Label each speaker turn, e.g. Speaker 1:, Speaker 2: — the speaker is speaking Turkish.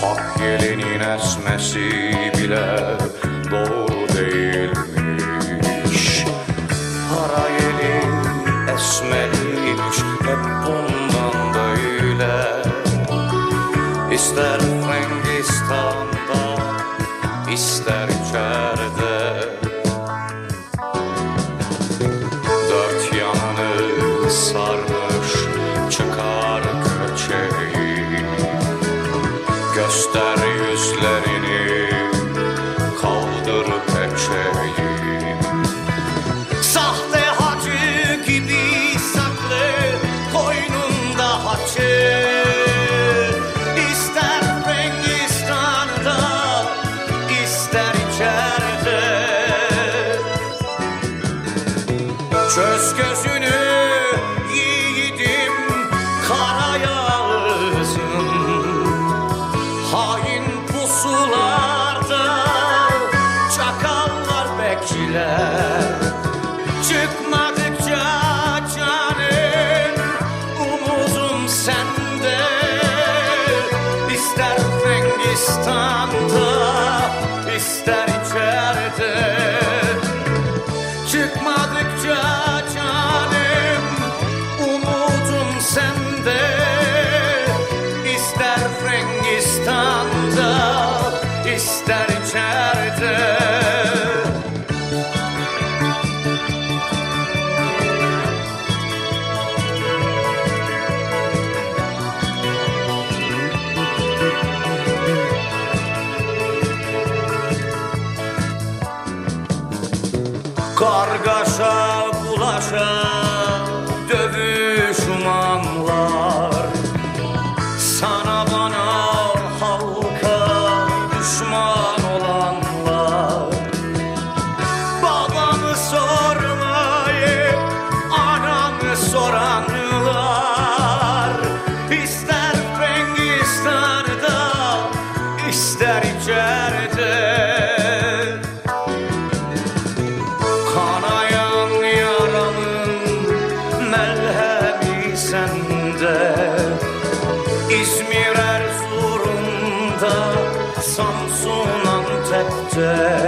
Speaker 1: Hak yelinin esmesi bile doğru değilmiş. Para yeli esmeliymiş hep bundan böyle. İster Frangistan'da ister içeride. Dört yanını sarmış estar ister içeride. Çıkmadıkça canım umudum sende. İster Frangistan'da ister Kargaşa bulaşa dövüşmanlar Sana bana halka düşman olanlar. Babamı sormayıp anamı soranlar. İster güzel